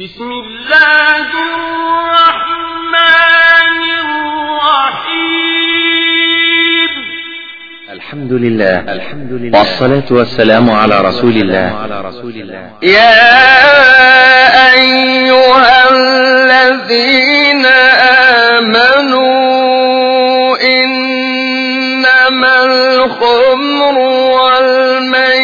بسم الله الرحمن الرحيم. الحمد لله. الحمد لله. والصلاة والسلام على رسول الله. على رسول الله. يا أيها الذين آمنوا إنما الخمر والميسر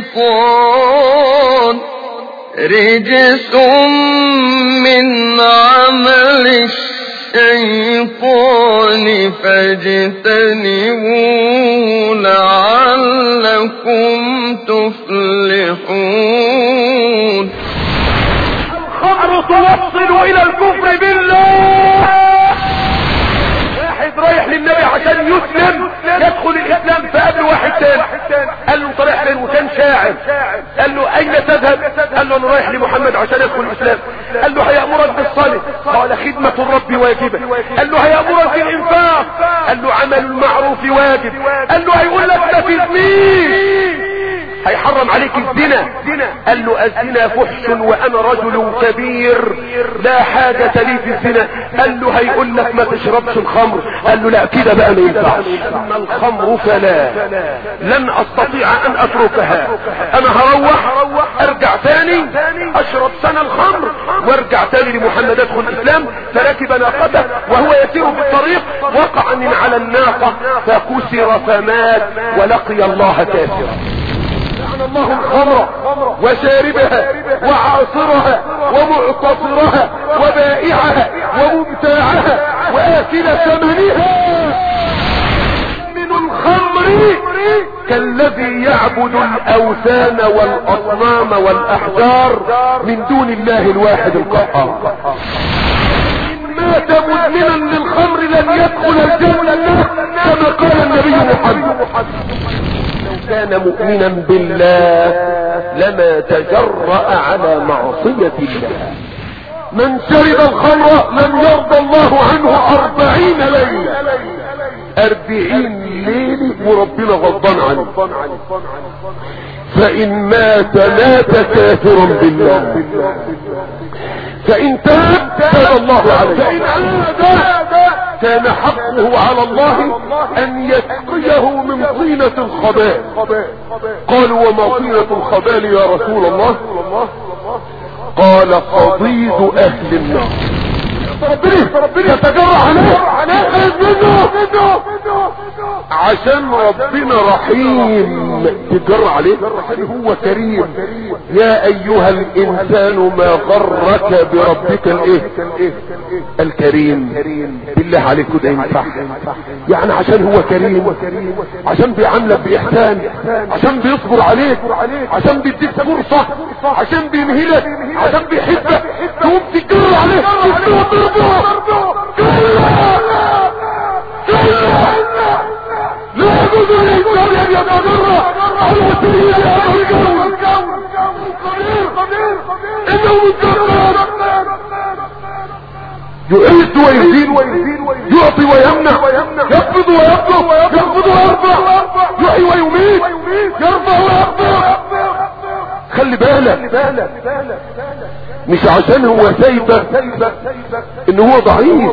الشيطان رجس من عمل الشيطان فاجتنبوه لعلكم تفلحون. الخمر توصل إلى الكفر بالله. واحد رايح للنبي عشان يسلم. يدخل الإسلام فقابل واحد تاني. قال له رايح فين وكان شاعر. قال له أين تذهب؟ قال له أنا رايح لمحمد عشان يدخل الإسلام. قال له هيأمرك بالصلاة؟ قال خدمة الرب واجبة. قال له هيأمرك بالإنفاق؟ قال له عمل المعروف واجب. قال له هيقول لك نفذ مين هيحرم عليك الزنا. قال له الزنا فحش وأنا رجل كبير. لا حاجة لي في الزنا. قال له هيقول لك ما تشربش الخمر. قال له لا كده بقى ما ينفعش. أما الخمر فلا. لن أستطيع أن أتركها. أنا هروح أرجع تاني أشرب سنة الخمر وأرجع تاني لمحمد. أدخل الإسلام. فركب ناقته وهو يسير في الطريق وقع من على الناقة. فكسر فمات ولقي الله كافرا. الله الخمر وشاربها وعاصرها ومعتصرها وبائعها ومبتاعها وآكل ثمنها. من الخمر كالذي يعبد الأوثان والأصنام والأحجار من دون الله الواحد القهار. مات مدمنا للخمر لن يدخل الجنة كما قال النبي محمد. كان مؤمنا بالله لما تجرأ على معصية الله. من شرب الخمر لم يرضى الله عنه أربعين ليلة. أربعين ليلة وربنا غضبان عنه فإن مات مات كافرا بالله. فإن تاب تاب الله عليه. فإن عاد كان حقه على الله أن يسقيه من طينة الخبال قالوا وما طينة الخبال يا رسول الله؟ قال قضيد أهل النار. ربنا يتجرع عليه. عشان ربنا رحيم. تجرع عليه. هو كريم. يا أيها الإنسان ما غرك بربك الإيه؟ الكريم. بالله عليك كده ينفع. يعني عشان هو كريم. عشان بيعاملك بإحسان. عشان بيصبر عليك. عشان بيديك فرصة. عشان بيمهلك. عشان بيحبك. تقوم تجرع عليه. يعز ويزيد يعطي ويمنع يقبض ويبلغ يقبض ويرفع يحيي ويميت يرفع ويقبض خلي بالك. مش عشان هو سايبك إن هو ضعيف.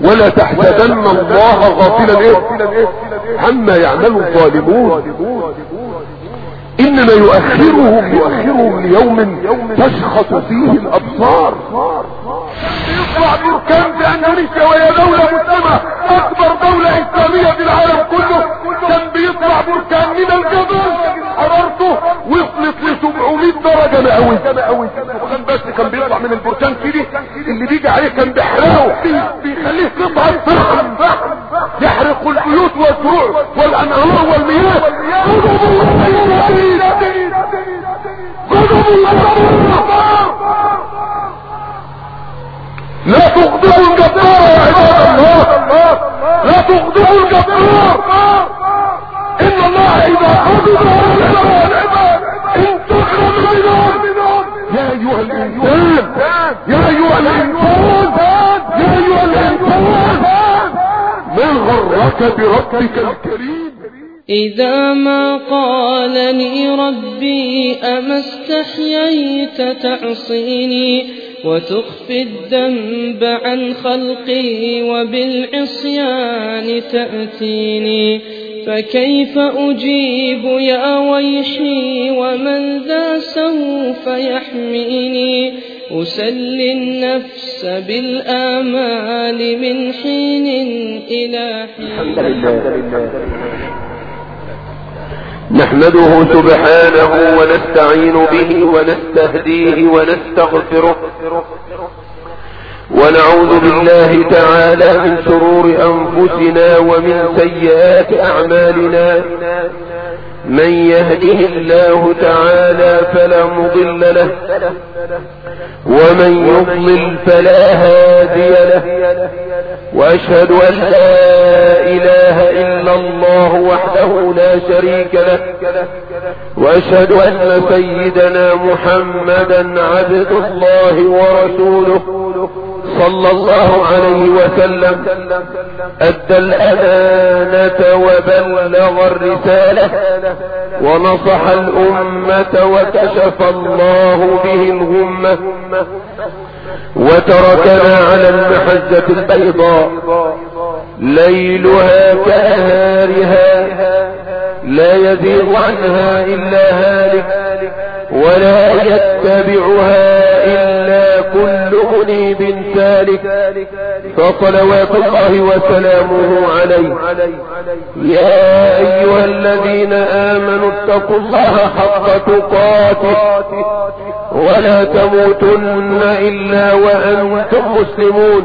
ولا تحسبن الله غافلا إيه؟ عما يعمل الظالمون. إنما يؤخرهم يؤخرهم ليوم تشخص فيه الأبصار. بركان في اندونيسيا وهي دولة مسلمة أكبر دولة إسلامية في العالم كله. كان بيطلع بركان من الجبل. حرارته وصلت ل 700 درجة مئوية. وكان بس كان بيطلع من البركان كده. اللي بيجي عليه كان بيحرقه. بيخليه قطعة فحم يحرق البيوت والزروع والأنهار والمياه. غضب الله شديد غضب الله لا تغضبوا الجبار يا عباد الله. لا تغضبوا الجبار إن الله إذا غضب العباد إن تكرم منهم يا أيها الإنسان يا أيها الإنسان يا أيها الإنسان ما غرك بربك الكريم. إذا ما قالني ربي أما استحييت تعصيني وتخفي الذنب عن خلقي وبالعصيان تأتيني. فكيف أجيب يا ويحي ومن ذا سوف يحميني؟ أسلي النفس بالآمال من حين إلى حين. نحمده سبحانه ونستعين به ونستهديه ونستغفره. ونعوذ بالله تعالى من شرور أنفسنا ومن سيئات أعمالنا. من يهده الله تعالى فلا مضل له ومن يضلل فلا هادي له وأشهد أن لا إله إلا الله وحده لا شريك له وأشهد أن سيدنا محمدا عبد الله ورسوله. صلى الله عليه وسلم أدى الأمانة وبلغ الرسالة ونصح الأمة وكشف الله به الغمة وتركنا على المحجة البيضاء. ليلها كنهارها لا يزيغ عنها إلا هالك ولا يتبعها إلا كل منيب سالك فصلوات الله وسلامه عليه. يا أيها الذين آمنوا اتقوا الله حق تقاته ولا تموتن إلا وأنتم مسلمون.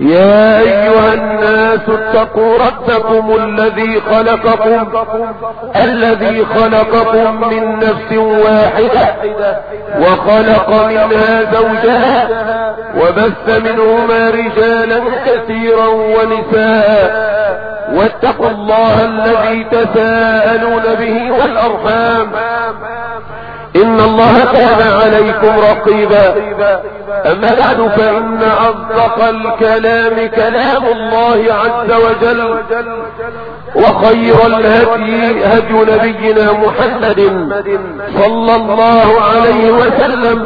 يا أيها الناس اتقوا ربكم الذي خلقكم الذي خلقكم من نفس واحدة وخلق منها زوجها وبث منهما رجالا كثيرا ونساء واتقوا الله الذي تساءلون به والأرحام. إن الله كان عليكم رقيبا. أما بعد فإن أصدق الكلام كلام الله عز وجل وخير الهدي هدي نبينا محمد صلى الله عليه وسلم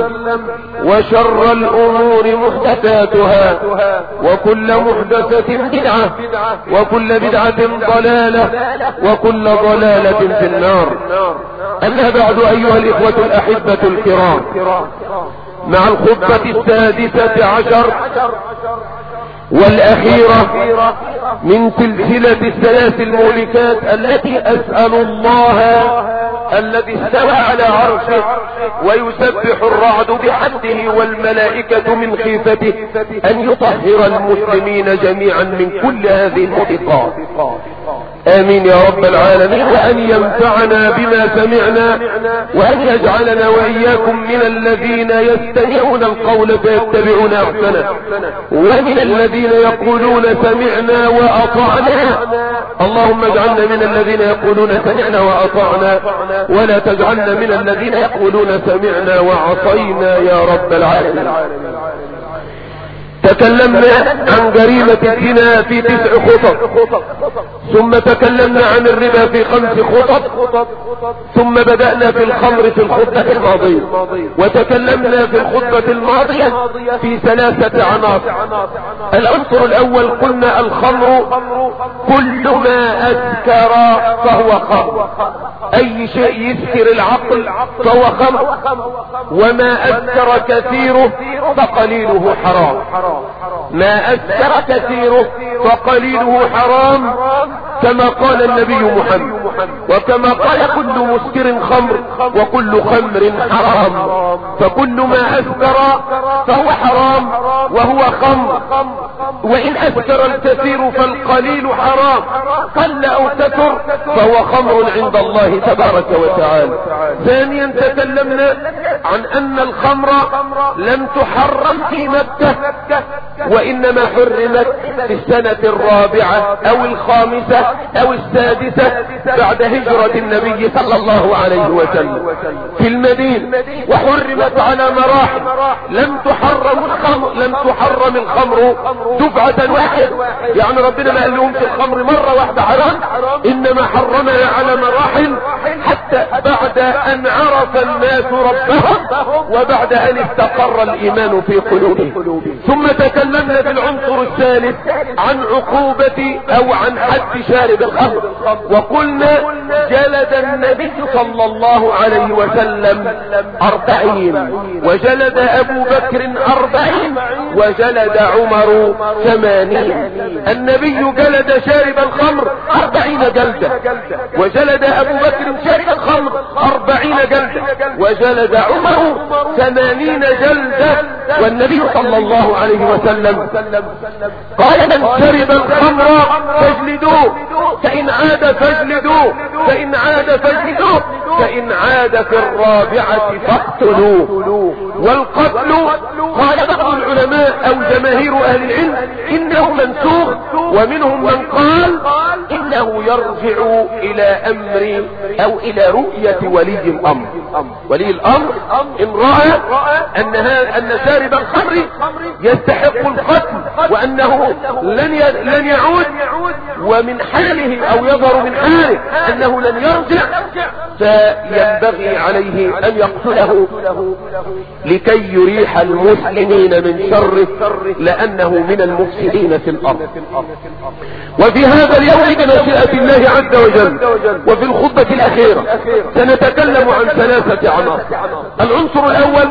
وشر الأمور محدثاتها وكل محدثة بدعة وكل بدعة ضلالة وكل ضلالة في النار. أما بعد أيها الإخوة الأحبة الكرام. مع الخطبة السادسة عشر والأخيرة من سلسلة الثلاث المهلكات التي أسأل الله الذي استوى على عرشه ويسبح الرعد بحمده والملائكة من خيفته أن يطهر المسلمين جميعا من كل هذه المحيطات آمين يا رب العالمين. وأن ينفعنا بما سمعنا وأن يجعلنا وإياكم من الذين يستمعون القول فيتبعون أحسنه. ومن الذين يقولون سمعنا وأطعنا. اللهم اجعلنا من الذين يقولون سمعنا وأطعنا ولا تجعلنا من الذين يقولون سمعنا وعصينا يا رب العالمين. تكلمنا عن جريمة الزنا في تسع خطط. ثم تكلمنا عن الربا في خمس خطط. ثم بدأنا في الخمر في الخطة الماضية. وتكلمنا في الخطة الماضية في ثلاثة عناصر. العنصر الأول قلنا الخمر كل ما أسكر فهو خمر. أي شيء يسكر العقل فهو خمر. وما أسكر كثيره فقليله حرام. ما أسكر كثيره فقليله حرام كما قال النبي محمد. وكما قال كل مسكر خمر وكل خمر حرام. فكل ما أسكر فهو حرام وهو خمر. وإن أسكر الكثير فالقليل حرام. قل أو كثر فهو خمر عند الله تبارك وتعالى. ثانيا تكلمنا عن أن الخمر لم تحرم في مكة. وإنما حرمت في السنة الرابعة أو الخامسة أو السادسة بعد هجرة النبي صلى الله عليه وسلم في المدينة. وحرمت على مراحل. لم تحرم الخمر لم تحرم الخمر دفعة واحدة. يعني ربنا ما قال لهم في الخمر مرة واحدة حرام. إنما حرمها على مراحل حتى بعد أن عرف الناس ربهم وبعد أن استقر الإيمان في قلوبهم. ثم تكلمنا في العنصر الثالث عن عقوبة أو عن حد شارب الخمر. وقلنا جلد النبي صلى الله عليه وسلم أربعين وجلد أبو بكر أربعين وجلد عمر ثمانين. النبي جلد شارب الخمر أربعين جلدة وجلد أبو بكر شارب الخمر أربعين جلدة وجلد عمر ثمانين جلدة. والنبي صلى الله عليه وسلم قال من شرب الخمر فاجلدوه فإن عاد فاجلدوه فإن عاد فاجلدوه. فإن عاد في الرابعة فاقتلوه. والقتل قال بعض العلماء أو جماهير أهل العلم إنه منسوخ ومنهم من قال إنه يرجع إلى أمر أو إلى رؤية ولي الأمر. ولي الأمر إن رأى أن, أن شارب الخمر يستحق القتل وأنه لن لن يعود ومن حاله أو يظهر من حاله أنه لن يرجع فينبغي عليه أن يقتله لكي يريح المسلمين من شره لأنه من المفسدين في الأرض. وفي هذا اليوم بمشيئة الله عز وجل وفي الخطبة الأخيرة سنتكلم عن ثلاثة عناصر العنصر الأول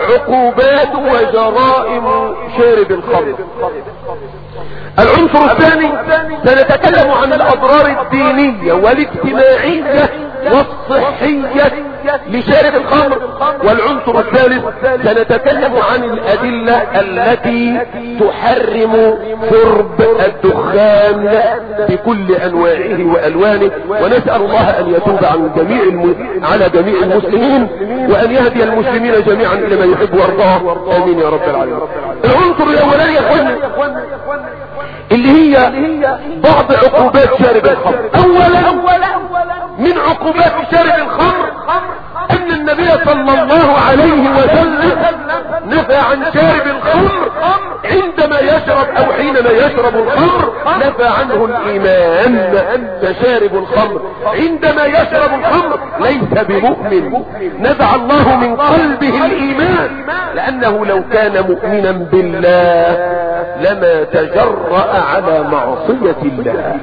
عقوبات وجرائم شارب الخمر العنصر الثاني سنتكلم عن الأضرار الدينية والاجتماعية والصحية لشارب الخمر والعنصر الثالث سنتكلم عن الأدلة التي تحرم شرب الدخان بكل أنواعه وألوانه ونسأل الله أن يتوب عن جميع الم... على جميع المسلمين وأن يهدي المسلمين جميعا إلى ما يحب ويرضاه. آمين يا رب العالمين. العنصر الأولاني يا اخوانا اللي هي بعض عقوبات شارب الخمر. أولا من عقوبات شارب الخمر أن النبي صلى الله عليه وسلم نفى عن شارب الخمر عندما يشرب أو حينما يشرب الخمر نفى عنه الإيمان فشارب الخمر. عندما يشرب الخمر ليس بمؤمن. نزع الله من قلبه الإيمان لأنه لو كان مؤمنا بالله لما تجرأ على معصية الله.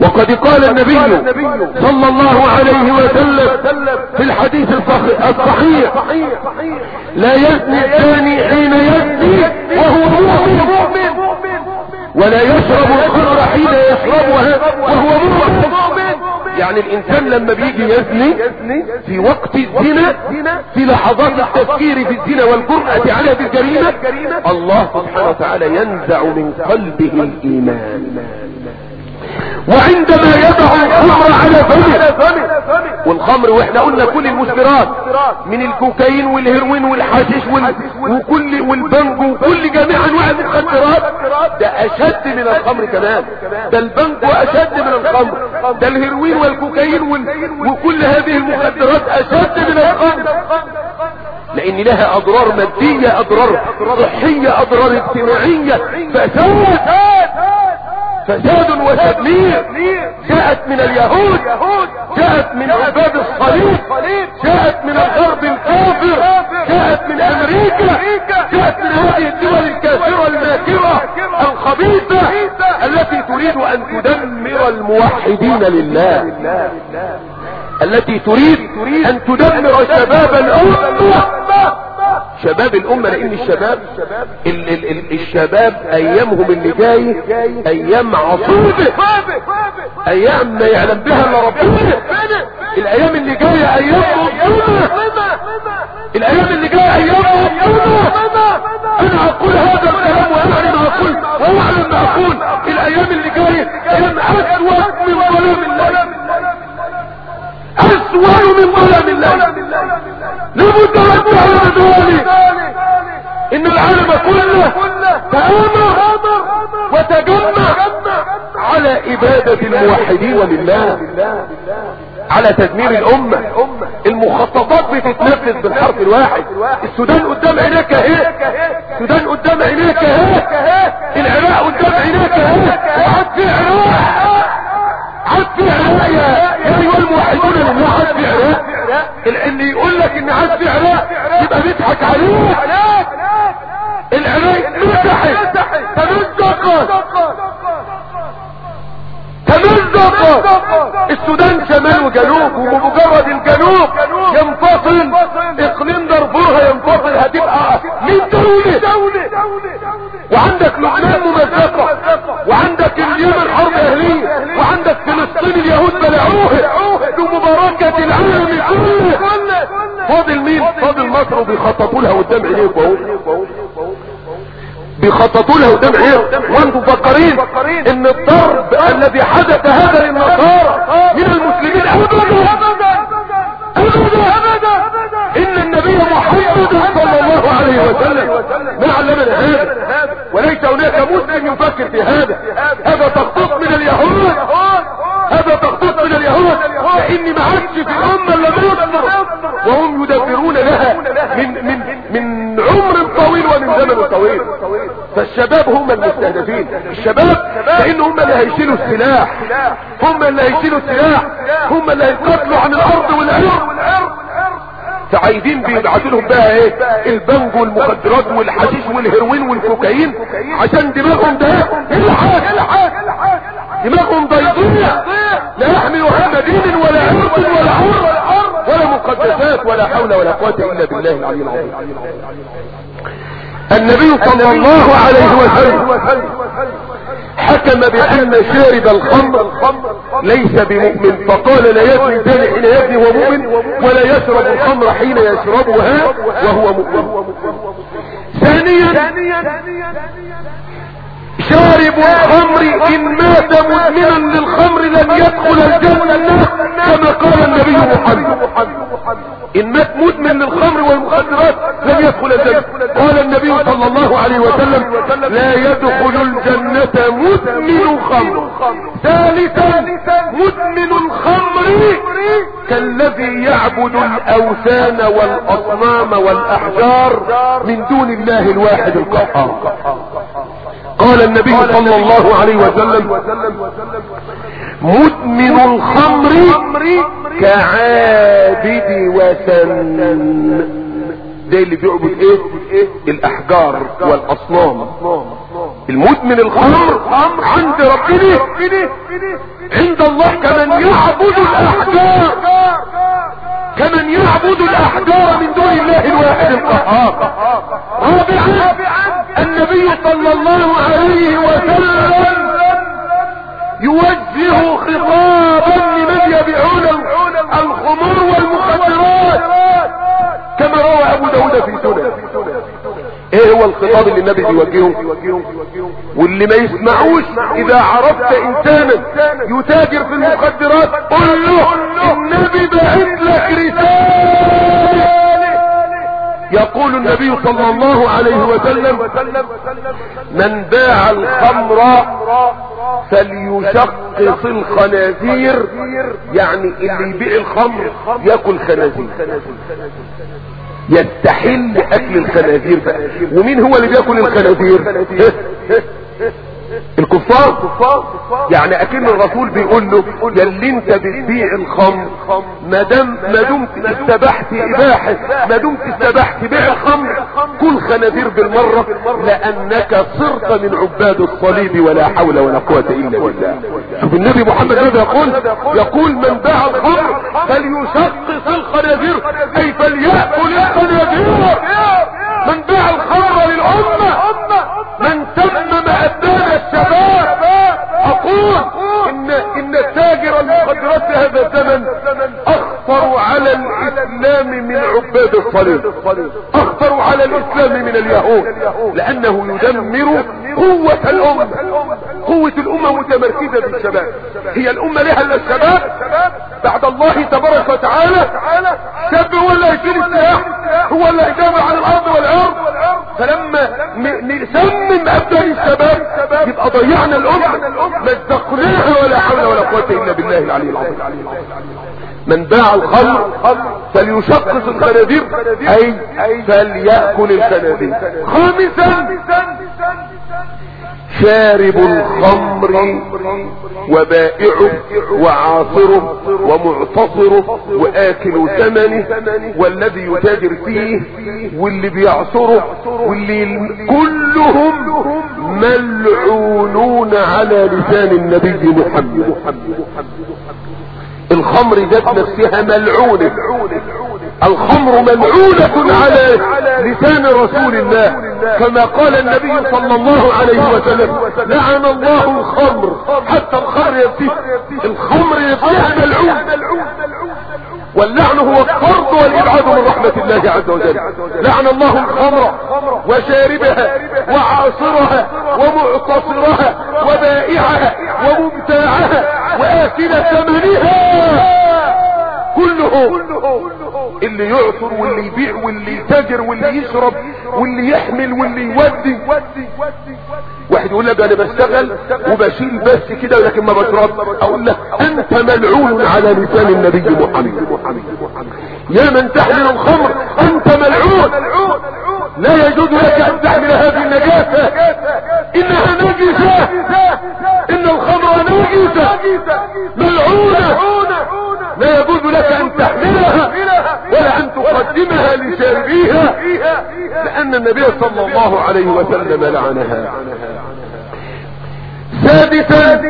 وقد قال النبي صلى الله عليه وسلم في الحديث الصحيح لا يزني الثاني حين يزني وهو مؤمن. ولا يشرب الخمر حين يشربها وهو مؤمن. يعني الإنسان لما بيجي يزني في وقت الزنا في لحظات التفكير في الزنا والجرأة على الجريمة الله سبحانه وتعالى ينزع من قلبه الإيمان. وعندما يضع الخمر على فمه والخمر وإحنا قلنا كل المسكرات من الكوكايين والهيروين والحشيش وال... وكل والبنجو وكل جميع أنواع المخدرات ده أشد من الخمر كمان. ده البنجو أشد من الخمر. ده الهيروين والكوكايين وال... وكل هذه المخدرات أشد من الخمر. لأن لها أضرار مادية أضرار صحية أضرار اجتماعية. فساد فساد وتدمير جاءت من اليهود جاءت من عباد الصليب جاءت من الغرب الكافر جاءت من أمريكا جاءت من هذه الدول الكافرة الماكرة الخبيثة التي تريد أن تدمر الموحدين لله. التي تريد أن تدمر شباب الأمة. شباب الأمة لأن الشباب ال ال ال الشباب أيامهم اللي جاي أيام عصوبة أيام ما يعلم بها إلا ربنا. الأيام اللي جاية أيام ربنا الأيام اللي جاية أيام ربنا أنا أقول هذا الكلام واعلم ما أقول. واعلم ما أقول. الأيام اللي جاية أيام اسود من ظلام الله. اسود من ظلام الله. لابد أن تعلم ذلك إن العالم كله تآمر وتجمع على ابادة الموحدين لله. على تدمير الأمة. المخططات بتتنفذ بالحرف الواحد. السودان قدام عينيك أهي. السودان قدام عينيك أهي. العراق قدام عينيك أهي. وعد في عراق عد في عراق يا يا أيها الموحدون لله عد في عراق اللي يقول لك ان عد في عراق يبقى بيضحك عليك. العراق مسحت تمزقت تمزق السودان شمال وجنوب وبمجرد الجنوب ينفصل. إقليم دارفور هينفصل هتبقى من دولة. وعندك لبنان ممزقة وعندك اليمن حرب اهلية وعندك فلسطين اليهود بلعوها بمباركة العالم كله فاضل مين فاضل مصر وبيخططوا لها قدام عينيك اهو بيخططوا له قدام عينه وأنتم مفكرين ان الضرب الذي حدث هذا للنصارى من المسلمين. ابدا ان النبي محمد صلى الله عليه وسلم ما علمنا هذا وليس هناك مسلم يفكر في هذا هذا تخطيط من اليهود هذا تخطيط من اليهود لأن ما عادش في الامه الا مصر وهم يدبرون لها من من من عمر طويل ومن زمن طويل فالشباب هم المستهدفين. الشباب لأن هم اللي هيشيلوا السلاح. هم اللي هيشيلوا السلاح. هم اللي هيقاتلوا عن الأرض والعرض. فعايزين بيبعتوا لهم بقى إيه؟ البنج والمخدرات والحشيش والهيروين والكوكايين عشان دماغهم ده الحاج. دماغهم ضيضية لا يحملوا هم دين ولا عرض ولا عرض ولا مقدسات ولا حول ولا قوة إلا بالله العلي العظيم. النبي صلى الله عليه وسلم حكم بأن شارب الخمر ليس بمؤمن فقال لا يزني الزاني حين يزني وهو مؤمن ولا يشرب الخمر حين يشربها وهو مؤمن. ثانيا شارب الخمر إن مات مدمنا للخمر لن يدخل الجنة كما قال النبي محمد. إن مات مدمن للخمر والمخدرات لن يدخل الجنة. قال النبي صلى الله عليه وسلم لا يدخل الجنة مدمن خمر. ثالثا مدمن الخمر كالذي يعبد الأوثان والأصنام والأحجار من دون الله الواحد القهار. قال النبي صلى الله عليه وسلم مدمن الخمر كعابد وثن ده اللي بيعبد إيه؟ الأحجار والأصنام. المدمن الخمر عند ربنا عند الله كمن يعبد الأحجار. كمن يعبد الأحجار من دون الله الواحد القهار. رابعا النبي صلى الله عليه وسلم يوجه خطابا لمن يبيعون الخمور والمخدرات كما روى أبو داود في سنن إيه هو الخطاب اللي النبي بيوجهه؟ واللي ما يسمعوش إذا عرفت إنسانا يتاجر في المخدرات قل له النبي بعث لك رسالة. يقول النبي صلى الله عليه وسلم من باع الخمر فليشقص الخنازير. يعني اللي يبيع الخمر ياكل خنازير. يستحل اكل الخنازير. بقى ومين هو اللي بياكل الخنازير؟ الكفار؟ يعني أكن الرسول بيقول له يا اللي أنت بتبيع الخمر ما دام ما دمت استبحت إباحة ما دمت استبحت بيع الخمر كل خنازير بالمرة لأنك صرت من عباد الصليب ولا حول ولا قوة إلا بالله. شوف النبي محمد ماذا يقول؟ يقول من باع الخمر فليشقص الخنازير أي فليأكل الخنازير الحياة هذا الزمن. الإسلام من عباد الصليب. أخطر على الإسلام من اليهود. لأنه يدمر قوة الأمة. قوة الأمة متمركزة في الشباب. هي الأمة لها إلا الشباب. بعد الله تبارك وتعالى شاب هو اللي هيشيل السلاح هو اللي هيدافع عن الأرض والأرض. فلما نسمم ابدان الشباب يبقى ضيعنا الأمة. مزقناها ولا حول ولا قوة إلا بالله العلي العظيم. من باع الخمر فليشقص الخنادير أي فليأكل الخنادير خامسا شارب الخمر وبائعه وعاصره ومعتصره وآكل ثمنه والذي يتاجر فيه واللي بيعصره واللي كلهم ملعونون على لسان النبي محمد. الخمر ذات نفسها ملعونة الخمر ملعونة على لسان رسول الله. كما قال النبي صلى الله عليه وسلم لعن الله الخمر. حتى الخمر يبتيه. الخمر يبتيها ملعون. واللعن هو الطرد والإبعاد من رحمة الله عز وجل. لعن الله الخمر وشاربها وعاصرها ومعتصرها وبائعها ومبتاعها وآكل ثمنها. كله اللي يعصر واللي يبيع واللي يتاجر واللي يشرب واللي يحمل واللي يودي. واحد يقول لك أنا بشتغل وبشيل بس كده لكن ما بشرب. أقول لك أنت ملعون على لسان النبي محمد. يا من تحمل الخمر أنت ملعون. لا يجوز لك أن تحمل هذه النجاسة. إنها نجسة. إن الخمر نجسة. ملعونة. لا يجوز لك أن تحملها ولا أن تقدمها لشاربيها لأن النبي صلى الله عليه وسلم لعنها. سادسا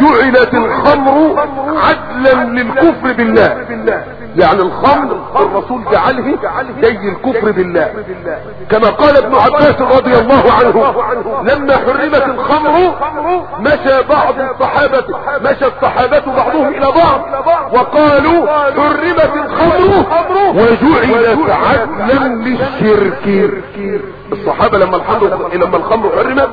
جعلت الخمر عدلا للكفر بالله. يعني الخمر الرسول جعله زي الكفر بالله. كما قال ابن عباس رضي الله عنه لما حرمت الخمر مشى بعض الصحابة مشى الصحابة بعضهم إلى بعض. وقالوا حرمت الخمر وجعلت عدلا للشرك. الصحابة لما الخمر لما الخمر حرمت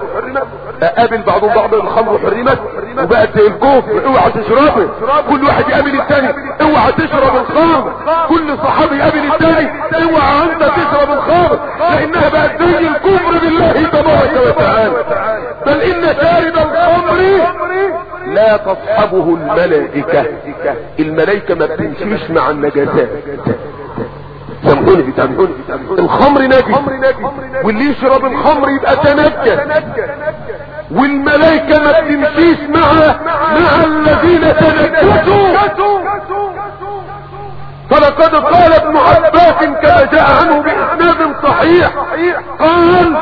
قابل بعضهم بعض الخمر حرمت وبقت زي الكفر اوعى تشربه. كل واحد يقابل الثاني اوعى تشرب الخمر. كل صحابي يقابل الثاني اوعى انت تشرب الخمر. لأنها بقت زي الكفر بالله تبارك وتعالى. بل إن شارب الخمر لا تصحبه الملائكة. الملائكة ما بتمشيش مع النجاسات. سامحوني بتعملوني الخمر نجس واللي يشرب الخمر يبقى تنجس. والملائكة ما بتمشيش مع مع الذين تنجسوا. فلقد قال ابن عباس كما جاء عنه بإسناد صحيح. قال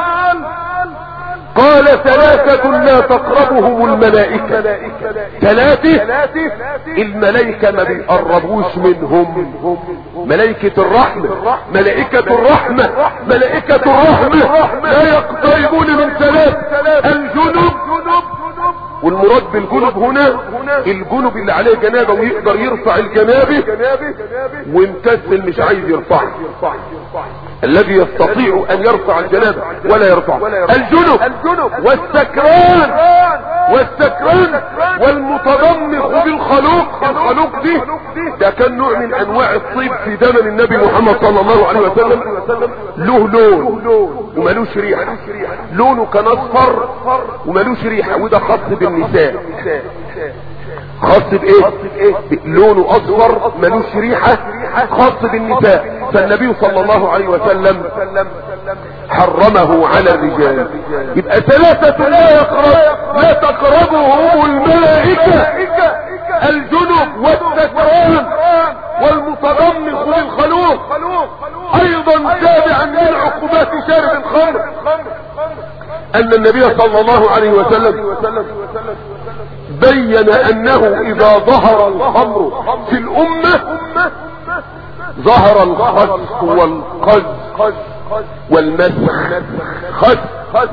قال ثلاثة لا تقربهم الملائكة. ثلاثة؟ الملائكة ما بيقربوش منهم. ملائكة الرحمة. ملائكة الرحمة. ملائكة الرحمة. لا يقتربون من ثلاث. الجنب. والمراد بالجنب هنا الجنب اللي عليه جنابة ويقدر يرفع الجنابة ومكسل مش عايز يرفعها الذي يستطيع أن يرفع الجنابة ولا يرفع الجنب والسكران والسكران والمتضمخ دي ده كان نوع من أنواع الطيب في زمن النبي محمد صلى الله عليه وسلم. له لون وملوش ريحة. لونه كان أصفر وملوش ريحة وده خاص بالنساء. خاص بإيه؟ لونه أصفر ملوش ريحة خاص بالنساء. فالنبي صلى الله عليه وسلم حرمه على الرجال. يبقى ثلاثة لا يقرب لا تقربهم الملائكة. الجنب والسكران والمتضمخ للخلوق أيضا تابعا من عقوبات شارب الخمر أن النبي صلى الله عليه وسلم بين أنه إذا ظهر الخمر في الأمة ظهر الخسف والقذف والمسخ خسف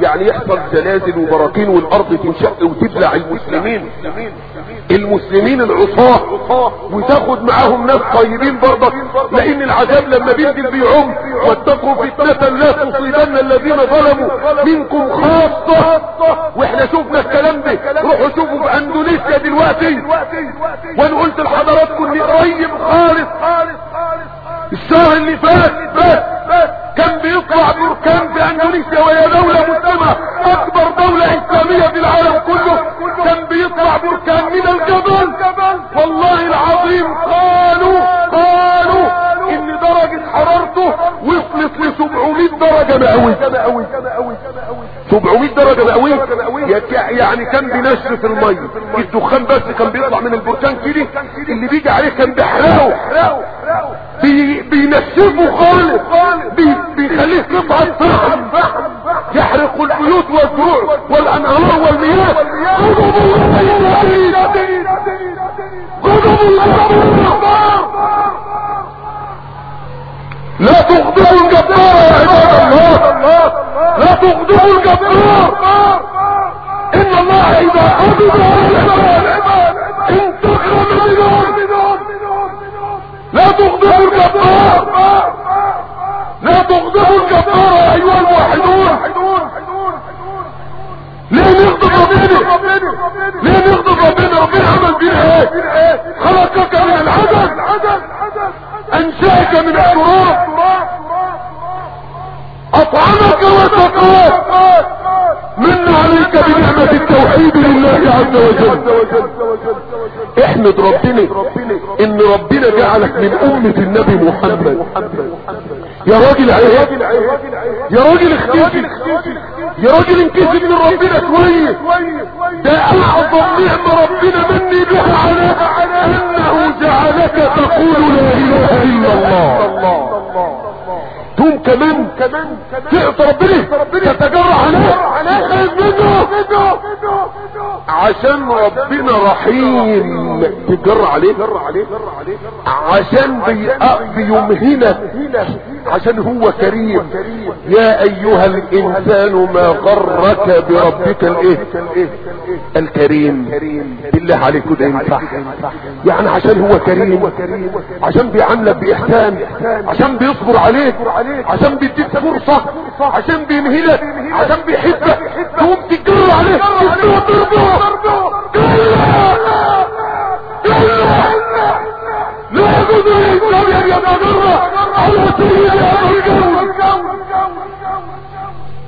يعني يحصل زلازل وبراكين والأرض تنشق وتبلع المسلمين. المسلمين العصاة. وتاخد معاهم ناس طيبين برضك لأن العذاب لما بينزل بيعم واتقوا فتنة لا تصيبن الذين ظلموا. منكم خاصة. وإحنا شفنا الكلام ده. روحوا شوفوا في أندونيسيا دلوقتي. وأنا قلت لحضراتكم ان قريب خالص. الشهر اللي فات فات. كان بيطلع بركان في اندونيسيا وهي دولة مسلمة أكبر دولة إسلامية في العالم كله. كان بيطلع بركان من الجبل؟ والله العظيم قالوا قالوا إن درجة حرارته وصلت ل 700 درجة مئوية. 700 درجة مئوية؟ يعني كان بينشف المية الدخان بس كان بيطلع من البركان كده اللي بيجي عليه كان بيحرقه. بي بينشفه خالص. بي بيخليه قطعة فحم يحرق البيوت والزروع والأنهار والمياه. غضب الله غضب الله لا تغضبوا الجبار يا عباد الله. لا تغضبوا الجبار إن الله إذا العباد انتقم منهم لا تغضبوا الجبار لا تغضبوا الجبار أيها الموحدون. ليه نغضب ربنا ليه نغضب ربنا ربنا عمل بينا إيه؟ خلقك من العدد أنشأك من التراب أطعمك وسقاك من عليك بنعمة التوحيد لله عز وجل. احمد ربنا إن ربنا جعلك من أمة النبي محمد. يا راجل عيب. يا راجل اختفي. يا راجل انكسب من ربنا شوية. ده أعظم نعمة ربنا مني بها عليك أنه جعلك تقول لا إله إلا الله. تقوم كمان تعطى ربنا تتجرع عليه عشان ربنا رحيم تجرع عليه. عشان بيمهنك عشان هو كريم. يا أيها الإنسان ما غرك بربك الإيه؟ الكريم. بالله عليك ده ينفع. يعني عشان هو كريم. عشان بيعاملك بإحسان. عشان بيصبر عليك. عشان بيديك فرصة عشان بيمهلك عشان بيحبك تقوم تجر عليه تضربه تضربه لا يجوز للإنسان أن يتجرى على سيد الرجال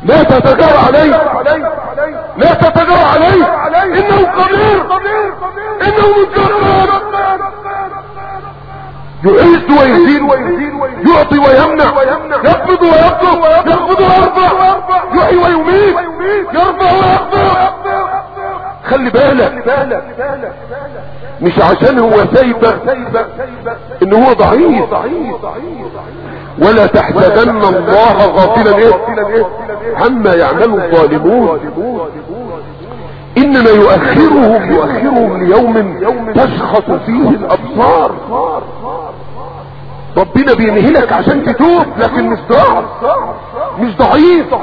لا تتجرى عليه لا تتجرى عليه انه قدير انه متجرى يعز ويزيد يعطي ويمنع يقبض ويقبض يقبض ويرفع يحيي ويميت يرفع ويقبض خلي بالك مش عشان هو سايبك إن هو ضعيف. ولا تحسبن الله غافلا إيه؟ عما يعمل الظالمون. إنما يؤخرهم يؤخرهم ليوم تشخص فيه الأبصار. ربنا بيمهلك عشان تتوب لكن مش ضعف مش ضعيف.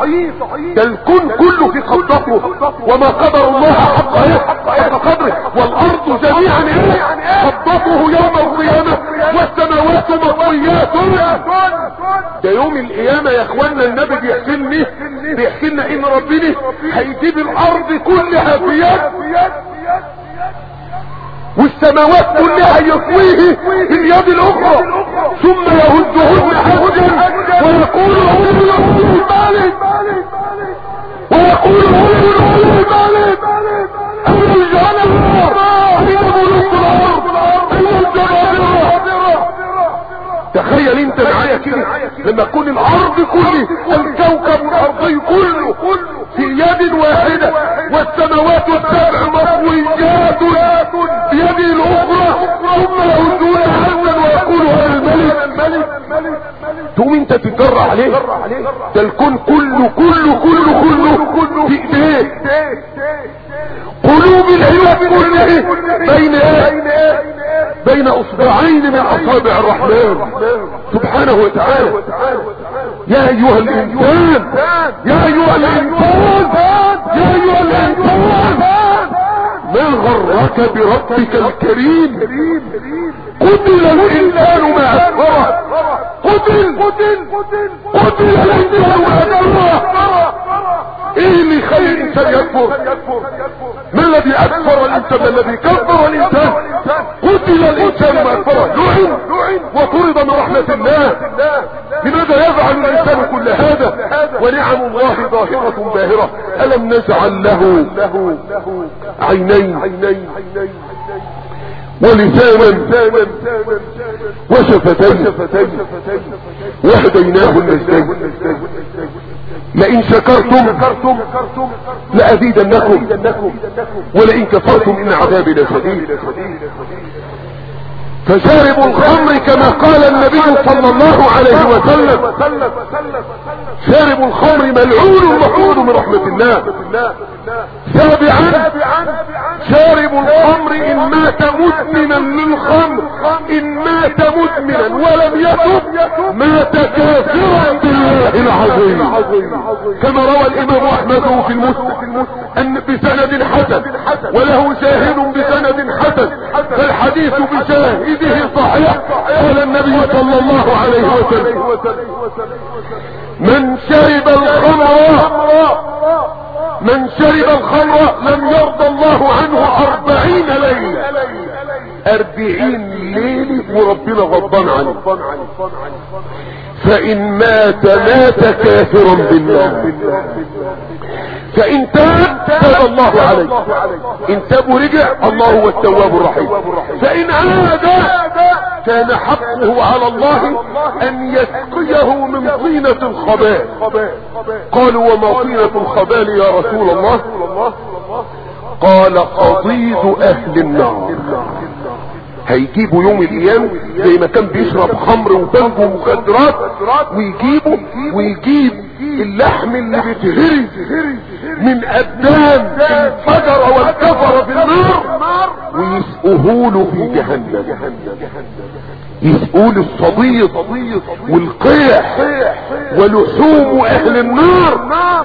ده الكون كله في قبضته وما قدر الله حق حق قدره. والأرض جميعا قبضته يوم القيامة. والسماوات مطويات. ده يوم القيامة يا اخوانا النبي بيحسنني بيحسننا إن ربنا هيجيب الأرض كلها في يد والسماوات كلها يطويه باليد الأخرى. ثم يهدهن حجا ويقول هو مالك ويقول هو مالك اين تخيل انت معايا كده لما تكون الأرض كله الكوكب الأرضي كله في يد واحدة والسماوات السبع مطويات بيد الأخرى ثم يهدون حسا ويقول هذا الملك. تقوم انت تتجرع عليه ده الكون كله كله كله كله في إيديه. قلوب العباد كلها بين إيه بين أصبعين من أصابع الرحمن. سبحانه وتعالى. يا أيها الإنسان. يا أيها الإنسان. يا أيها الإنسان. ما غرك بربك الكريم؟ قتل الإنسان ما اكفره قتل. قتل. الإنسان ما اكفره إيه اللي يخلي الانسان يكفر ما الذي أكفر الإنسان؟ ما الذي كفر الإنسان؟ قتل الإنسان ما اكفره لعن. وطرد من رحمة الله. لماذا يفعل الإنسان كل هذا؟ ونعم الله ظاهرة باهرة. ألم نجعل له عينين ولسانا وشفتين. وهديناه النجدين. لئن شكرتم لأزيدنكم. ولئن كفرتم إن عذابي لشديد. فشارب الخمر كما قال النبي صلى الله عليه وسلم. شارب الخمر ملعون مطرود من رحمة الله. سابعا شارب الخمر إن مات مدمنا للخمر إن مات مدمنا ولم يتب مات كافرا بالله العظيم. كما روى الإمام أحمد في المسلم أن بسند حسن وله شاهد بسند حسن فالحديث بشاهده صحيح. قال النبي صلى الله عليه وسلم من شرب الخمر من شرب الخمر لم يرضى الله عنه أربعين ليلة. أربعين ليلة وربنا غضبان عنه فإن مات مات كافرا بالله. فإن تاب تاب الله عليه إن تاب ورجع الله هو التواب الرحيم. فإن عاد كان حقه على الله أن يسقيه من طينة الخبال قالوا وما طينة الخبال يا رسول الله؟ قال قضيض أهل النار. هيجيبوا يوم القيامة زي ما كان بيشرب خمر وبنج ومخدرات ويجيبوا ويجيب اللحم اللي بيتهري من أبدان الفجر والكفر في النار في جهنم. يسقوا له الصديد والقيح ولحوم أهل النار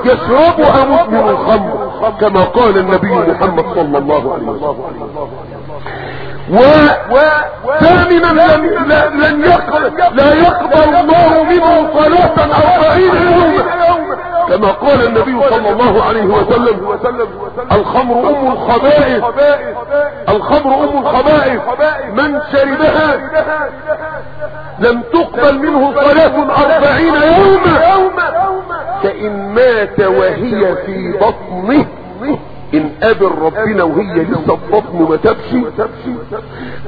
يشربها مدمن الخمر كما قال النبي محمد صلى الله عليه وسلم. وثامنا لن, يقبل لا يقبل الله منه صلاة أربعين يوما كما قال النبي صلى الله عليه وسلم الخمر أم الخبائث. الخمر أم الخبائث. من شربها لم تقبل منه صلاة أربعين يوما فإن مات وهي في بطنه إن قابل ربنا وهي لسه في بطنه ما تبشي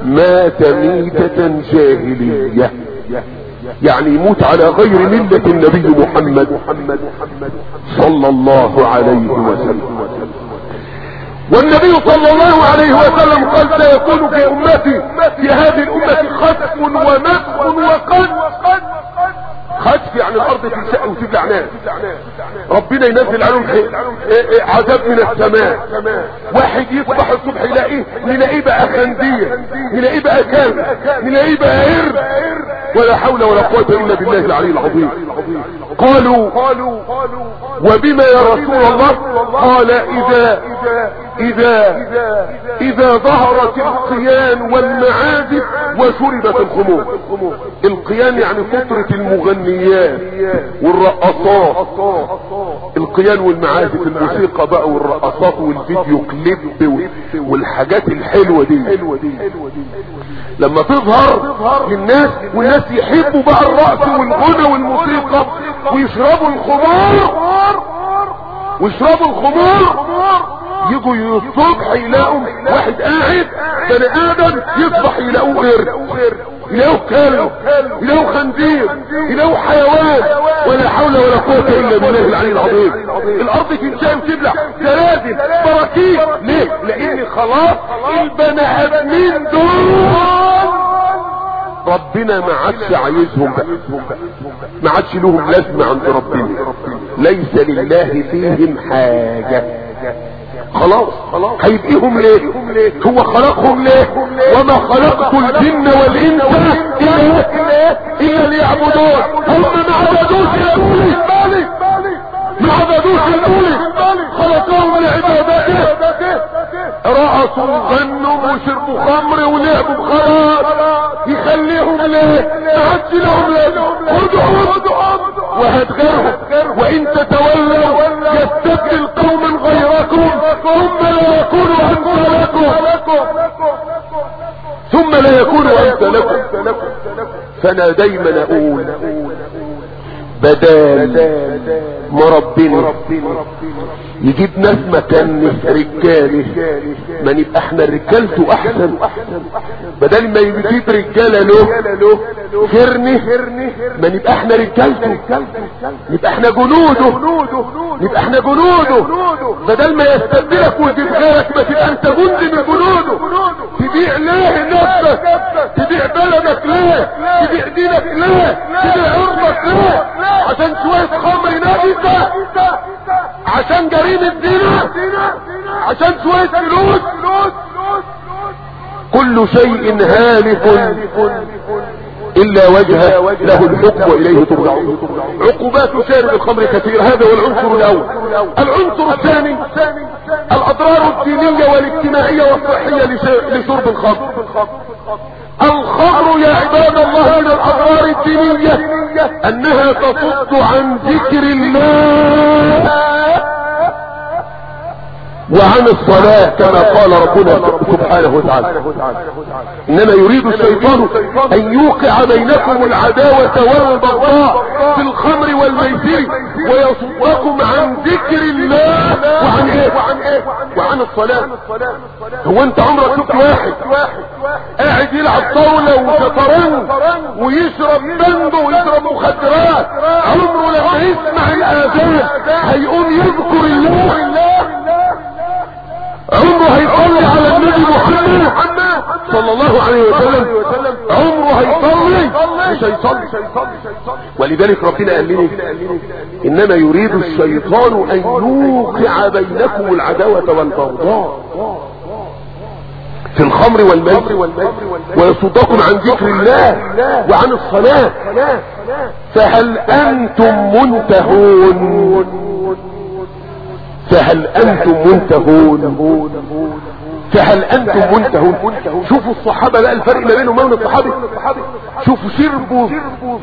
مات ميتة جاهلية. يعني يموت على غير ملة النبي محمد صلى الله عليه وسلم. والنبي صلى الله عليه وسلم قال سيكون في أمتي في هذه الأمة خسف ومسخ وقد خسف يعني الأرض تنشق وتبلع ناس ربنا ينزل عليهم عذاب من السماء. واحد يصبح الصبح يلاقيه نلاقيه بقى خندية نلاقيه بقى كلب نلاقيه بقى قرد. ولا حول ولا قوة إلا بالله العلي العظيم. قالوا وبما يا رسول الله؟ قال إذا اذا إذا ظهرت القيان والمعازف وشربت الخمور. القيان يعني فترة المغنيات والرقصات. القيان والمعازف الموسيقى بقى والرقصات والفيديو كليب والحاجات الحلوة دي. لما تظهر للناس والناس يحبوا بقى الرقص والغنى والموسيقى ويشربوا الخمار ويشربوا الخمار يجوا الصبح يلاقوا واحد قاعد بني آدم يصبح يلاقوه قرد يلاقوه كلب يلاقوه خنزير يلاقوه حيوان. ولا حول ولا قوة إلا بالله العلي العظيم. الأرض تنشأ وتبلع زلازل براكين. ليه؟ لأن خلاص البني آدمين دول. ربنا ما عادش عايزهم. بقى ما عادش لهم لازمة عند ربنا. ليس لله فيهم حاجة. خلاص. هيبقيهم ليه؟ هو خلقهم ليه؟ وما خلقت الجن والإنس إلا ليعبدون. هم ما عبدوش الاولي ما عبدوش الاولي خلقهم لعبادته رقصوا وغنوا وشربوا خمر ولعبوا خلاص يخليهم ليه؟ ما لهم ليه ادعوا وهتغيرهم وإن تتولوا يستبدل لا يكونوا امثالكم ثم لا يكونوا امثالكم فانا دايما أقول بدال. مربنا يجيب ناس مكان رجاله ما نبقى إحنا رجالته احسن. بدل ما يجيب رجاله له فرني ما نبقى إحنا رجالته نبقى إحنا جنوده نبقى إحنا جنوده. بدل ما يستبدلك ويجيب غيرك ما تبقى انت جند من جنوده. تبيع ليه نفسك تبيع بلدك ليه؟ تبيع دينك ليه؟ تبيع عرضك ليه؟ عشان شوية خمر نجسة عشان جريمة زنا عشان شوية فلوس. كل شيء هالك إلا وجهه. له الحكم وإليه ترجعون. عقوبات شارب الخمر كثير هذا هو العنصر الأول. العنصر الثاني الأضرار الدينية والاجتماعية والصحية لشرب الخمر. الخمر يا عباد الله من الأضرار الدينية أنها تصد عن ذكر الله. وعن الصلاة كما قال ربنا سبحانه وتعالى. إنما يريد الشيطان أن يوقع بينكم العداوة والبغضاء في الخمر والميسر ويصدكم عن ذكر الله وعن إيه؟ وعن الصلاة. هو أنت عمرك شفت واحد قاعد يلعب طاولة وشطرنج ويشرب بندو ويشرب مخدرات عمره لما يسمع الآذان هيقوم يذكر الله. عمره هيصلي على النبي محمد صلى الله عليه وسلم. عمره هيصلي. مش هيصلي. ولذلك ربنا قال لنا إنما يريد الشيطان أن يوقع بينكم العداوة والبغضاء في الخمر والميسر ويصدكم عن ذكر الله وعن الصلاة. فهل أنتم منتهون؟ فهل أنتم منتهون؟ فهل أنتم منتهون؟ شوفوا الصحابة بقى الفرق ما بينهم وبين الصحابة. شوفوا شربوا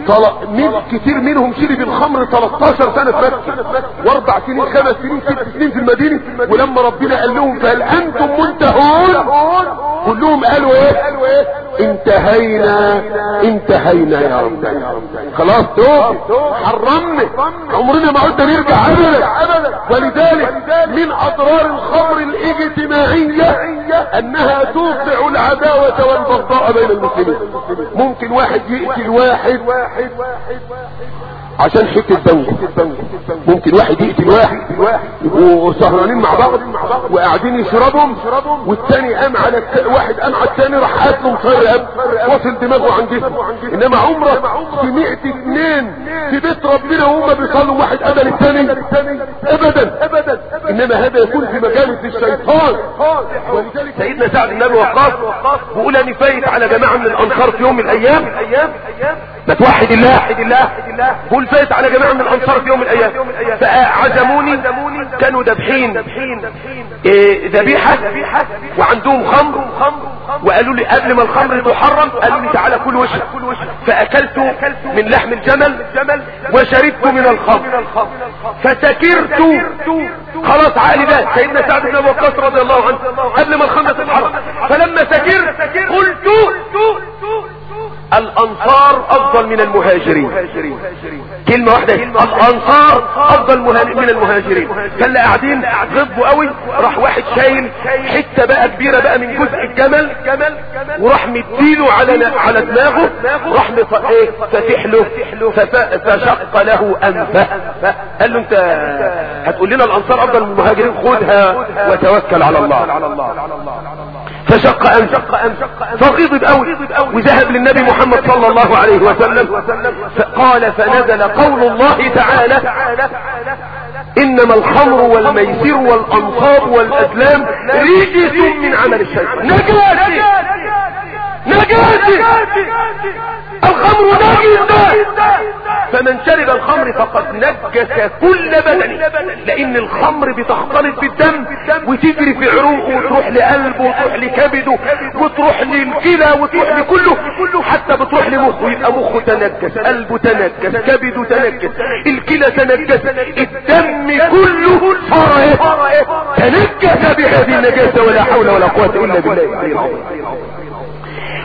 طل... من كتير منهم شرب الخمر 13 سنة في مكة. وأربع سنين خمس سنين ست سنين في المدينة. ولما ربنا قال لهم فهل أنتم منتهون؟ كلهم قالوا إيه؟ انتهينا انتهينا يا رب. خلاص توب. حرمنا عمرنا ما عدنا نرجع ابدا. ولذلك من أضرار الخمر الاجتماعية أنها توقع العداوة والبغضاء بين المسلمين. ممكن واحد يقتل واحد. عشان حتة دم. ممكن واحد يقتل واحد يبقوا سهرانين مع بعض وقاعدين يشربهم والتاني قام على. واحد قام على التاني راح قاتله مفرق واصل دماغه عن جسمه. إنما عمرك سمعت اثنين في بيت ربنا وهم بيصلوا واحد قتل التاني. ابدا ابدا. إنما هذا يكون في مجالس الشيطان. ولذلك سيدنا سعد بن أبي وقاص بيقول اني فايت على جماعة من الأنصار في يوم من الأيام. ما توحد الله. بقول فايت على جماعة من الأنصار في يوم من الأيام. فعزموني كانوا ذابحين ذبيحة وعندهم خمر. وقالوا لي قبل ما الخمر تحرم قالوا لي تعالى كل وشك فأكلت من لحم الجمل وشربت من الخمر. فسكرت خلاص عقلي ده. سيدنا سعد بن وقاص رضي الله عنه قبل ما الخمر تتحرم. فلما سكرت قلت الأنصار أفضل من المهاجرين. كلمة واحدة الأنصار أفضل من المهاجرين. فاللي قاعدين غضبوا قوي راح واحد شايل حتة بقى كبيرة بقى من جزء الجمل وراح مديله على على دماغه راح إيه فاتح له فشق له أنفه. قال له أنت هتقول لنا الأنصار أفضل من المهاجرين؟ خدها وتوكل على الله. فشق أنف فغضب قوي وذهب للنبي محمد صلى الله عليه وسلم. فقال فنزل قول الله تعالى إنما الخمر والميسر والأنصاب والازلام رجس من عمل الشيطان. نجاتي نجاتي الخمر نجس. فمن شرب الخمر فقد نجس كل بدنه. لأن الخمر بتختلط بالدم وتجري في عروقه وتروح لقلبه وتروح لكبده وتروح للكلى وتروح لكله. حتى بتروح لمخه يبقى مخه تنجس قلبه تنجس كبده تنجس الكلى تنجس الدم كله صار إيه تنجس بهذه النجاسة ولا حول ولا قوة إلا بالله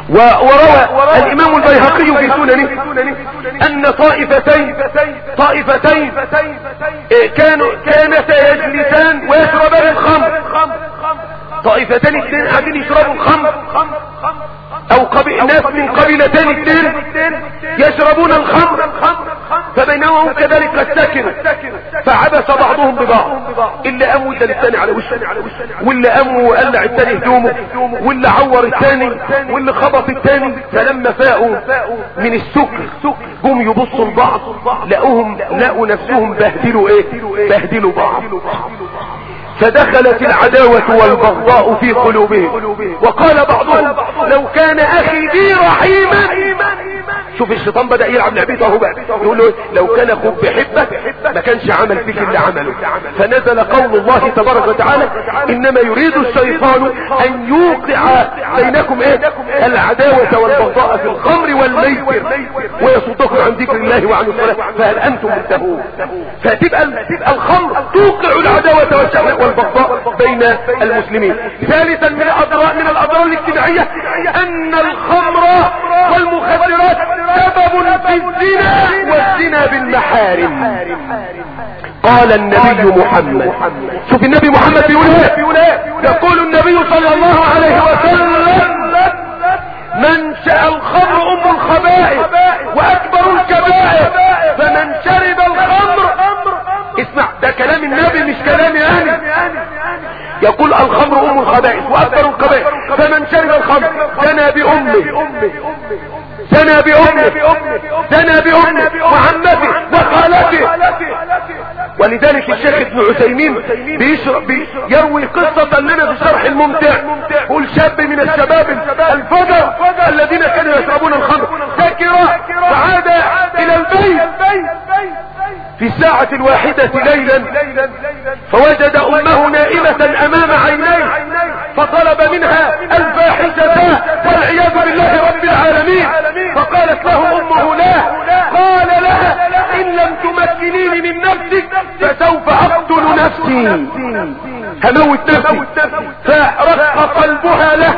وروى الإمام البيهقي في سننه أن طائفتين طائفتين كانوا كانتا يجلسان ويشربان الخمر. طائفتين اثنين قاعدين يشربوا الخمر. أو قبيل ناس من قبيلتين اثنين يشربون الخمر. فبينما هم كذلك سكنوا فعبس بعضهم ببعض. اللي قام ودى الثاني على وشه واللي قام وقلع الثاني هدومه واللي عور الثاني واللي خبط الثاني. فلما فاقوا من السكر هم يبصوا لبعض لقوهم لقوا نفسهم بهدلوا إيه؟ بهدلوا بعض. فدخلت العداوة والبغضاء في قلوبهم. وقال بعضهم لو كان أخي بي رحيما شوف الشيطان بدأ يلعب لعبته اهو بقى يقول له لو كان أخوك بيحبك ما كانش عمل فيك اللي عمله. فنزل قول الله تبارك وتعالى إنما يريد الشيطان أن يوقع بينكم إيه؟ العداوة والبغضاء في الخمر والميسر. ويصدكم عن ذكر الله وعن الصلاة. فهل أنتم منتهون فتبقى تبقى الخمر توقع العداوة والشهوة والبغضاء بين المسلمين. ثالثا من الاضرار من الأضرار الاجتماعية أن الخمر والمخدرات سبب في الزنا والزنا بالمحارم. قال النبي محمد. شوف النبي محمد بيقول إيه؟ يقول النبي صلى الله عليه وسلم من شاء الخمر أم الخبائث وأكبر الكبائر فمن شرب الخمر اسمع ده كلام النبي مش كلامي أنا يقول الخمر أم الخبائث واكبر الكبائر فمن شرب الخمر زنى بأمه. زنى بأمه. زنى بأمه. وعمته وخالته. ولذلك الشيخ ابن عثيمين يروي قصة لنا في الشرح الممتع. قول شاب من الشباب الفجر الذين كانوا يشربون الخمر. سكر فعاد إلى البيت. في الساعة الواحدة ليلا فوجد أمه نائمة أمام عينيه فطلب منها الفاحشة والعياذ بالله رب العالمين. فقالت له أمه لا. قال لها لم تمكنيني من نفسك فسوف أقتل نفسي. هموت نفسي. فرق قلبها له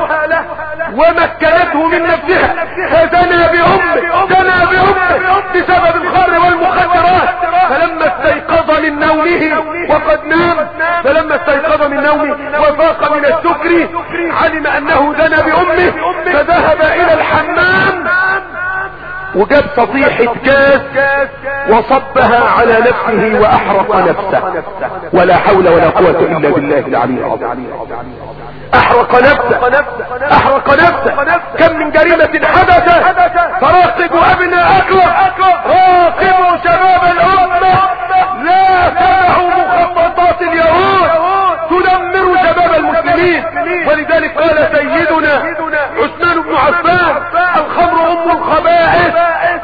ومكنته من نفسها. فزنى بامه زنى بامه بسبب الخمر والمخدرات. فلما استيقظ من نومه وقد نام فلما استيقظ من نومه وفاق من السكر علم أنه زنى بأمه فذهب إلى الحمام. وجاب سطيحة كاس وصبها على نفسه وأحرق نفسه. ولا حول ولا قوة إلا بالله العلي العظيم. أحرق نفسه. أحرق نفسه. كم من جريمة حدثت. فراقبوا ابناءكم راقبوا شباب الأمة. لا تدعوا مخططات اليهود. تدمر شباب المسلمين. ولذلك قال سيدنا عثمان بن عفان الخمر أم الخبائث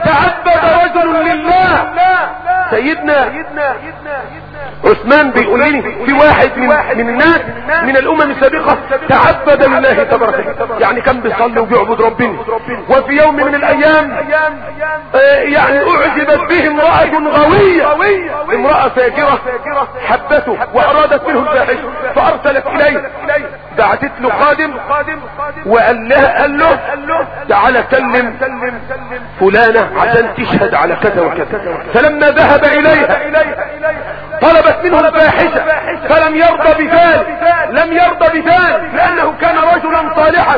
تعبد رجل لله سيدنا عثمان بيقول لي في واحد من, من الناس من الأمم السابقة تعبد لله تبارك يعني كان بيصلي وبيعبد ربنا. وفي يوم من الأيام آه يعني أعجبت به امرأة غوية. امرأة فاجرة حبته وأرادت منه الفاحشة فأرسلت إليه. بعتت له خادم. وقال لها قال له تعالى كلم فلانة عشان تشهد على كذا وكذا. فلما ذهب إليها طلبت منه الفاحشة فلم يرضى بذلك لم يرضى بذلك لأنه كان رجلا صالحا.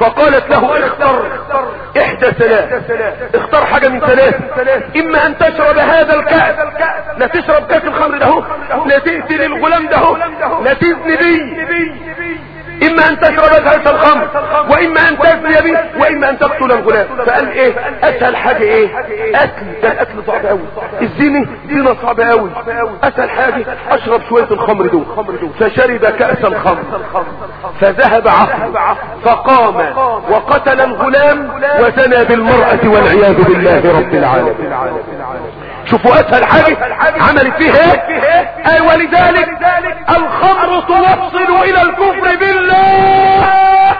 فقالت له اختر إحدى ثلاث اختار حاجة من ثلاث إما أن تشرب هذا الكأس. لا تشرب كأس الخمر ده لا تأتي للغلام ده لا تزني بي إما أن تشرب هذا الخمر وإما أن تزني به وإما أن تقتل الغلام. فقال إيه؟ أسهل حاجة إيه؟ أكل. ده الاكل صعب قوي الزنا زنا صعب قوي أسهل حاجة أشرب شوية الخمر دول. فشرب كأس الخمر. فذهب عقله. فقام وقتل الغلام وزنى بالمرأة والعياذ بالله رب العالمين. شوفوا اسهل حاجة عملت فيه إيه؟ أي ولذلك الخمر توصل إلى الكفر بالله.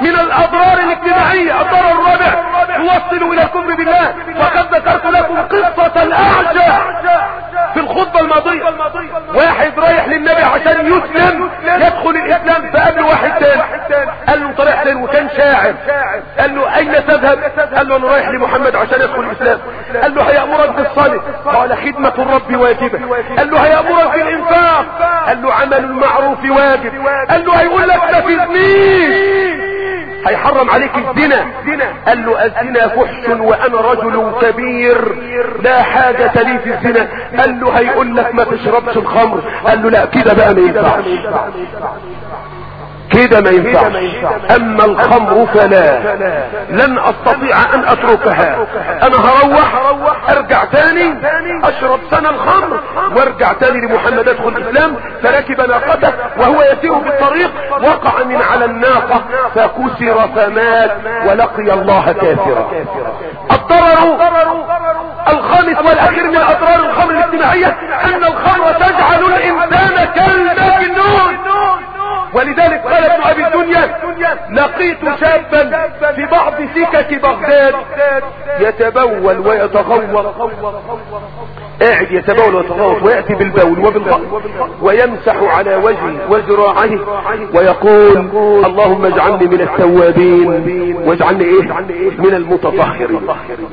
من الأضرار الاجتماعية. الضرر الرابع توصل إلى الكفر بالله. وقد ذكرت لكم قصة الاعشى في الخطبة الماضية. واحد رايح للنبي عشان يسلم يدخل الإسلام فقابل واحد تاني. قال له طريق تاني وكان شاعر. قال له أين تذهب؟ قال له أنا رايح لمحمد عشان يدخل الإسلام. قال له هيأمرك بالصلاة. قال خدمة الرب واجبة. قال له هيأمرك بالإنفاق. قال له عمل المعروف واجب. قال له هيقول لك تزنيش هيحرم عليك الزنا. قال له الزنا فحش وأنا رجل كبير. لا حاجة لي في الزنا. قال له هيقول لك ما تشربش الخمر. قال له لا كده بقى ما ينفعش. كده ما ينفعش أما الخمر فلا. لن أستطيع أن أتركها. أنا هروح أرجع تاني أشرب سنة الخمر وارجع تاني لمحمد أدخل الإسلام. فركب ناقته وهو يسير بالطريق وقع من على الناقة فكسر فمات ولقي الله كافرا. الضرر الخامس والأخير من أضرار الخمر الاجتماعية أن الخمر تجعل الإنسان كالمجنون. ولذلك قال ابن أبي الدنيا لقيت شابا في بعض سكك بغداد يتبول ويتغوط قاعد يتبول ويتغوط ويأتي بالبول وبالغط ويمسح على وجهه وذراعه ويقول اللهم اجعلني من التوابين واجعلني إيه؟ من المتطهرين.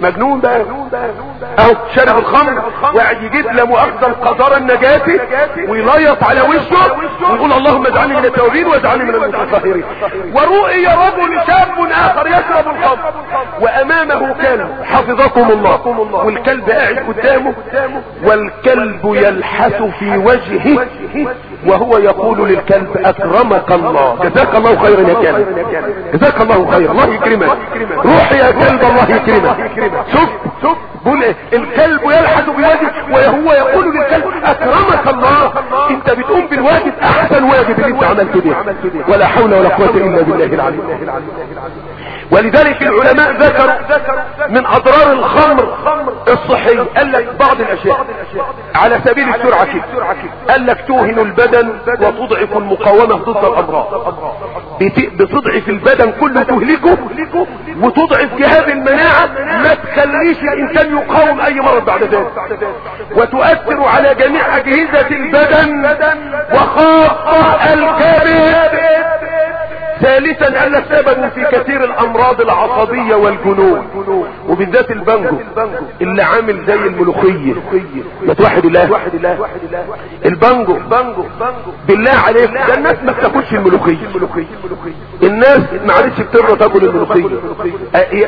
مجنون بقى. أهو شرب الخمر وقاعد يجيب لا مؤاخذه القذاره النجاتي ويليط على وشه ويقول اللهم اجعلني من التوابين واجعلني من المتطهرين. ورؤي رجل شاب آخر يشرب الخمر. وأمامه كلب حفظكم الله والكلب قاعد قدامه. والكلب يلحس في وجهه وهو يقول للكلب أكرمك الله. جزاك الله خيرا يا كلب جزاك الله خيرا. الله يكرمك. روح يا كلب الله يكرمك. شوف شوف. الكلب يلحس بوجهه وهو يقول للكلب أكرمك الله. أنت بتقوم بالواجب أحسن واجب اللي أنت عملته به ولا حول ولا قوة إلا بالله العلي. ولذلك العلماء ذكروا من أضرار الخمر الصحي قال لك بعض الأشياء. على سبيل السرعة كده. قال لك توهن البدن وتضعف المقاومة ضد الأمراض. بتضعف البدن كله تهلكه وتضعف جهاز المناعة ما تخليش الإنسان يقاوم أي مرض بعد ذلك. وتؤثر على جميع أجهزة البدن وخاصة الكبد. ثالثا أن السبب في كثير الأمراض العصبية والجنون. وبالذات البنجو اللي عامل زي الملوخية. ما توحد الله. البنجو بالله عليك ده الناس ما بتاكلش الملوخية. الناس ما عادتش بترضى تاكل الملوخية.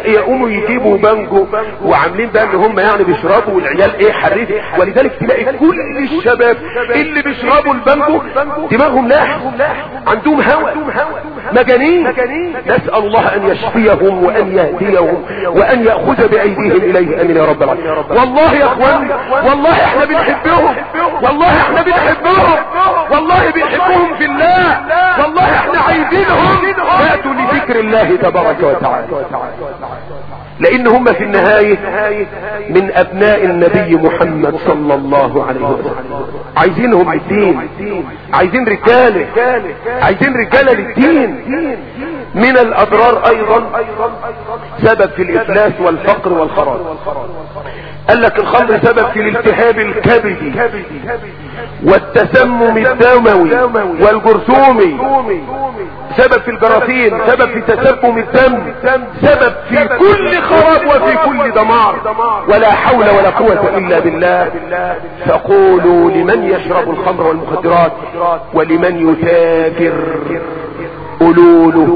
يقوموا يجيبوا بنجو وعاملين بقى ان هم يعني بيشربوا والعيال إيه حريف. ولذلك تلاقي كل الشباب اللي بيشربوا البنجو دماغهم لاح عندهم هوى مجانين. نسأل الله أن يشفيهم وأن يهديهم وأن يأخذ بأيديهم إليه. آمين يا رب العالمين. والله يا أخوان والله إحنا بنحبهم. والله إحنا بنحبهم. والله بنحبهم في الله. والله إحنا عايزينهم. فأتوا لذكر الله تبارك وتعالى. لأن هم في النهاية من أبناء النبي محمد صلى الله عليه وسلم. عايزينهم الدين. عايزين رجالة عايزين رجالة للدين من الأضرار أيضا سبب في الإفلاس والفقر والخراب. قال لك الخمر سبب في الالتهاب الكبدي والتسمم الدموي والجرثومي سبب في الجراثيم سبب في تسمم الدم سبب في كل خراب وفي كل دمار. ولا حول ولا قوة إلا بالله. فقولوا لمن يشرب الخمر والمخدرات ولمن يتاجر قولوا له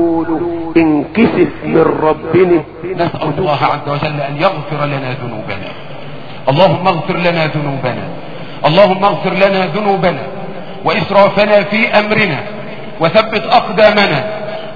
انكسف من ربنا. نسأل الله عز وجل أن يغفر لنا ذنوبنا. اللهم اغفر لنا ذنوبنا. اللهم اغفر لنا ذنوبنا. وإسرافنا في أمرنا. وثبت أقدامنا.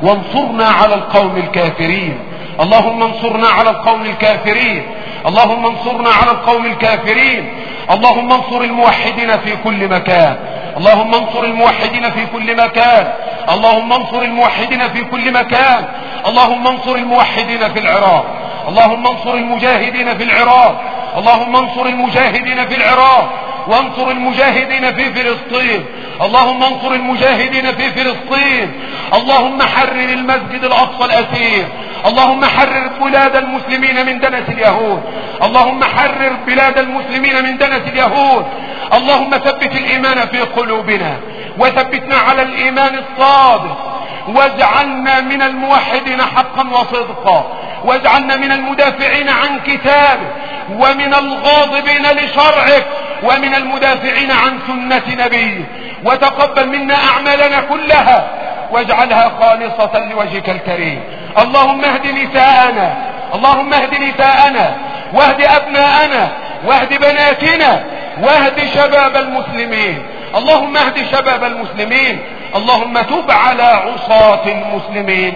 وانصرنا على القوم الكافرين. اللهم انصرنا على القوم الكافرين. اللهم انصرنا على القوم الكافرين. اللهم انصر الموحدين في كل مكان. اللهم انصر الموحدين في كل مكان. اللهم انصر الموحدين في كل مكان. اللهم انصر الموحدين في العراق. اللهم انصر المجاهدين في العراق. اللهم انصر المجاهدين في العراق. وانصر المجاهدين في فلسطين. اللهم انصر المجاهدين في فلسطين. اللهم حرر المسجد الأقصى الأسير. اللهم حرر بلاد المسلمين من دنس اليهود. اللهم حرر بلاد المسلمين من دنس اليهود. اللهم ثبت الإيمان في قلوبنا. وثبتنا على الإيمان الصادق. واجعلنا من الموحدين حقا وصدقا. واجعلنا من المدافعين عن كتابك ومن الغاضبين لشرعك ومن المدافعين عن سنة نبيك. وتقبل منا أعمالنا كلها واجعلها خالصة لوجهك الكريم. اللهم اهد نساءنا اللهم اهد نساءنا واهد أبناءنا واهد بناتنا واهد شباب المسلمين. اللهم اهد شباب المسلمين. اللهم تب على عصاة المسلمين.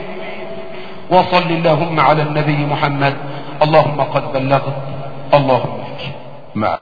وصل اللهم على النبي محمد. اللهم قد بلغت. اللهم مع